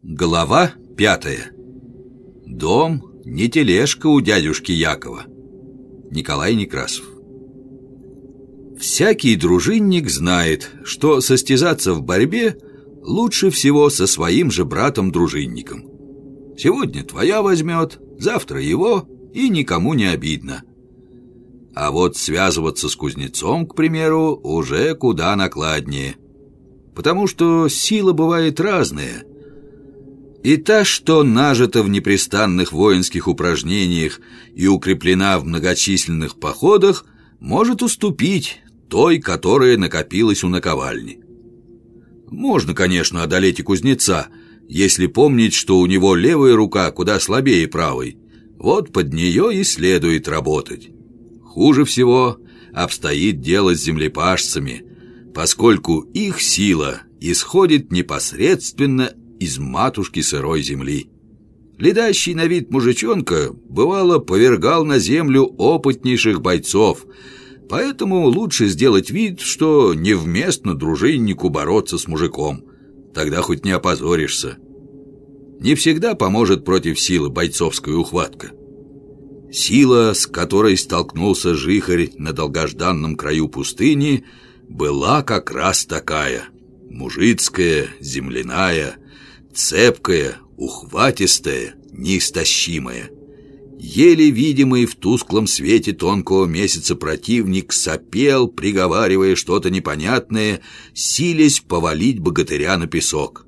Глава пятая. Дом не тележка у дядюшки Якова. Николай Некрасов. Всякий дружинник знает, что состязаться в борьбе лучше всего со своим же братом-дружинником. Сегодня твоя возьмет, завтра его, и никому не обидно. А вот связываться с кузнецом, к примеру, уже куда накладнее. Потому что сила бывает разная – и та, что нажита в непрестанных воинских упражнениях и укреплена в многочисленных походах, может уступить той, которая накопилась у наковальни. Можно, конечно, одолеть и кузнеца, если помнить, что у него левая рука куда слабее правой. Вот под нее и следует работать. Хуже всего обстоит дело с землепашцами, поскольку их сила исходит непосредственно из матушки сырой земли. Ледащий на вид мужичонка, бывало, повергал на землю опытнейших бойцов, поэтому лучше сделать вид, что невместно дружиннику бороться с мужиком. Тогда хоть не опозоришься. Не всегда поможет против силы бойцовская ухватка. Сила, с которой столкнулся жихарь на долгожданном краю пустыни, была как раз такая. Мужицкая, земляная, Цепкая, ухватистая, неистощимая. Еле видимый в тусклом свете тонкого месяца противник сопел, приговаривая что-то непонятное, силясь повалить богатыря на песок.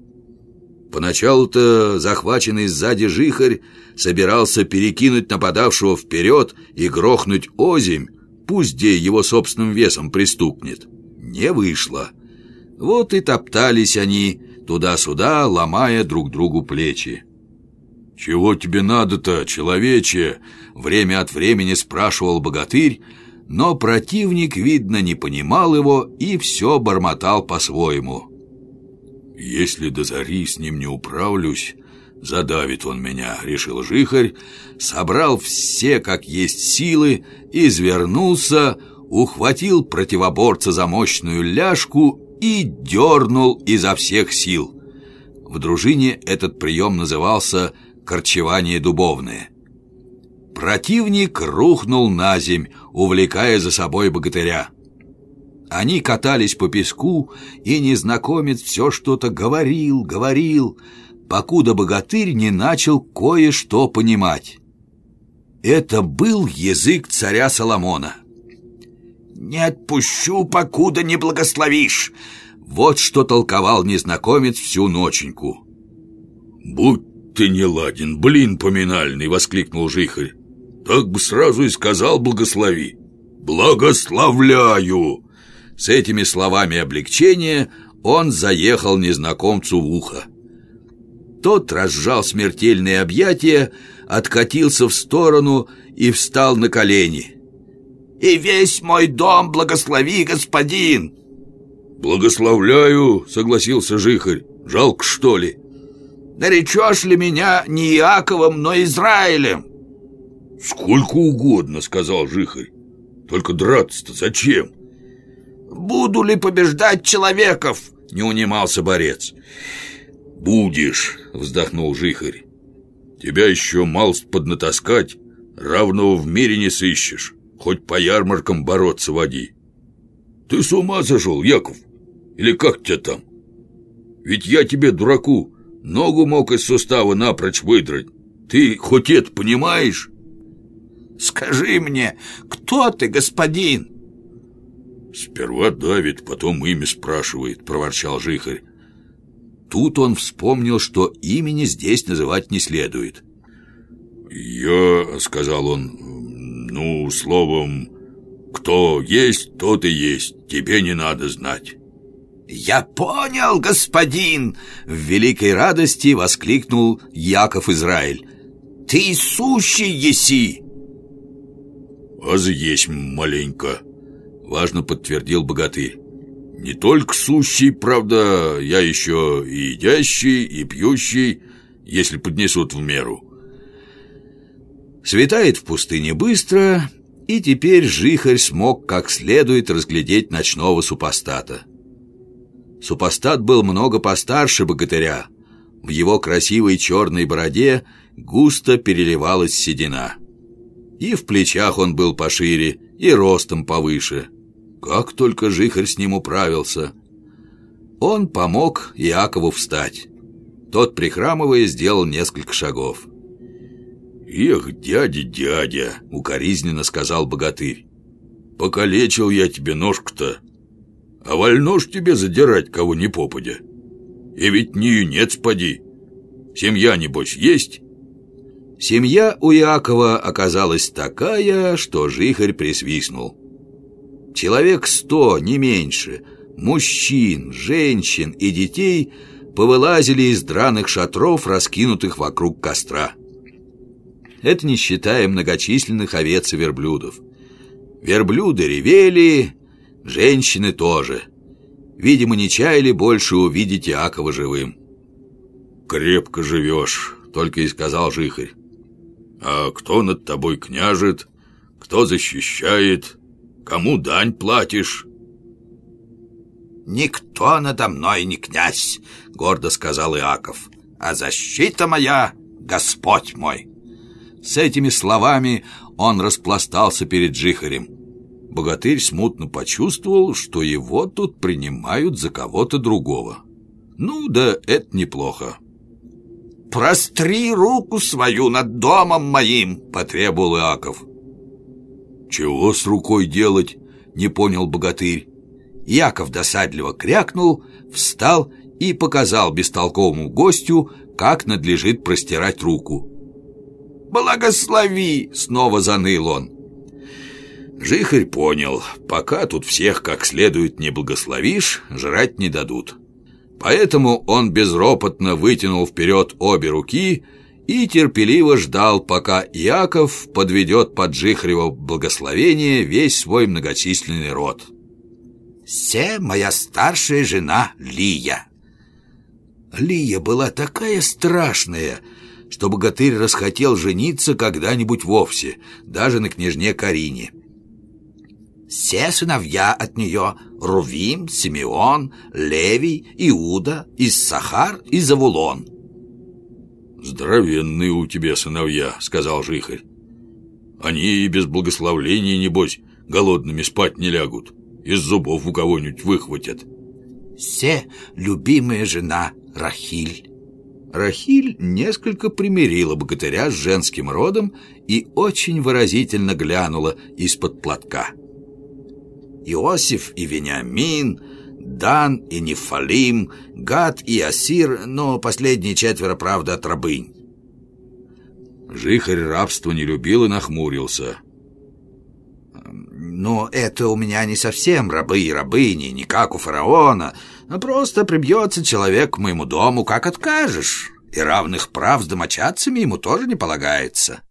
Поначалу-то захваченный сзади жихарь собирался перекинуть нападавшего вперед и грохнуть озимь, пусть где его собственным весом пристукнет. Не вышло. Вот и топтались они, туда-сюда, ломая друг другу плечи. «Чего тебе надо-то, человече?» Время от времени спрашивал богатырь, но противник, видно, не понимал его и все бормотал по-своему. «Если до зари с ним не управлюсь, задавит он меня», — решил жихарь, собрал все, как есть силы, извернулся, ухватил противоборца за мощную ляжку и дернул изо всех сил. В дружине этот прием назывался «корчевание дубовное». Противник рухнул на земь, увлекая за собой богатыря. Они катались по песку, и незнакомец все что-то говорил, говорил, покуда богатырь не начал кое-что понимать. Это был язык царя Соломона. «Не отпущу, покуда не благословишь!» Вот что толковал незнакомец всю ноченьку. «Будь ты не ладен, блин поминальный!» — воскликнул жихарь. «Так бы сразу и сказал благослови!» «Благословляю!» С этими словами облегчения он заехал незнакомцу в ухо. Тот разжал смертельные объятия, откатился в сторону и встал на колени и весь мой дом благослови, господин!» «Благословляю!» — согласился Жихарь. «Жалко, что ли?» «Наречешь ли меня не Иаковом, но Израилем?» «Сколько угодно», — сказал Жихарь. «Только драться-то зачем?» «Буду ли побеждать человеков?» — не унимался борец. «Будешь», — вздохнул Жихарь. «Тебя еще малость поднатаскать, равного в мире не сыщешь» хоть по ярмаркам бороться води. Ты с ума сошел, Яков? Или как тебя там? Ведь я тебе, дураку, ногу мог из сустава напрочь выдрать. Ты хоть это понимаешь? Скажи мне, кто ты, господин? Сперва давит, потом имя спрашивает, проворчал Жихарь. Тут он вспомнил, что имени здесь называть не следует. «Я», — сказал он, ну, словом, кто есть, тот и есть. Тебе не надо знать. «Я понял, господин!» В великой радости воскликнул Яков Израиль. «Ты сущий еси!» «Аз есть маленько», — важно подтвердил богатырь. «Не только сущий, правда, я еще и едящий, и пьющий, если поднесут в меру». Светает в пустыне быстро, и теперь Жихарь смог как следует разглядеть ночного супостата. Супостат был много постарше богатыря, В его красивой черной бороде густо переливалась седина. И в плечах он был пошире, и ростом повыше. Как только Жихарь с ним управился. Он помог Иакову встать. Тот, прихрамывая, сделал несколько шагов. «Эх, дядя, дядя!» — укоризненно сказал богатырь. «Покалечил я тебе ножку-то, а вольно ж тебе задирать кого ни попадя. И ведь не юнец поди. Семья, небось, есть?» Семья у Якова оказалась такая, что жихарь присвистнул. Человек сто, не меньше, мужчин, женщин и детей повылазили из драных шатров, раскинутых вокруг костра. Это не считая многочисленных овец и верблюдов. Верблюды ревели, женщины тоже. Видимо, не чаяли больше увидеть Иакова живым. «Крепко живешь», — только и сказал Жихарь. А кто над тобой княжит? Кто защищает? Кому дань платишь?» «Никто надо мной не князь», — гордо сказал Иаков. «А защита моя — Господь мой». С этими словами он распластался перед Жихарем. Богатырь смутно почувствовал, что его тут принимают за кого-то другого. Ну да это неплохо. «Простри руку свою над домом моим!» — потребовал Иаков. «Чего с рукой делать?» — не понял богатырь. Яков досадливо крякнул, встал и показал бестолковому гостю, как надлежит простирать руку. «Благослови!» — снова заныл он. Жихарь понял, пока тут всех как следует не благословишь, жрать не дадут. Поэтому он безропотно вытянул вперед обе руки и терпеливо ждал, пока Яков подведет под Жихарево благословение весь свой многочисленный род. «Се моя старшая жена Лия». Лия была такая страшная, что богатырь расхотел жениться когда-нибудь вовсе, даже на княжне Карине. Все сыновья от нее — Рувим, Симеон, Левий, Иуда, Иссахар и Завулон. «Здоровенные у тебя сыновья», — сказал Жихарь. «Они и без благословления, небось, голодными спать не лягут, из зубов у кого-нибудь выхватят». «Все любимая жена Рахиль». Рахиль несколько примирила богатыря с женским родом и очень выразительно глянула из-под платка. Иосиф и Вениамин, Дан и Нефалим, Гад и Асир, но последние четверо, правда, от рабынь. Жихарь рабство не любил и нахмурился. «Но это у меня не совсем рабы и рабыни, не как у фараона, а просто прибьется человек к моему дому, как откажешь, и равных прав с домочадцами ему тоже не полагается».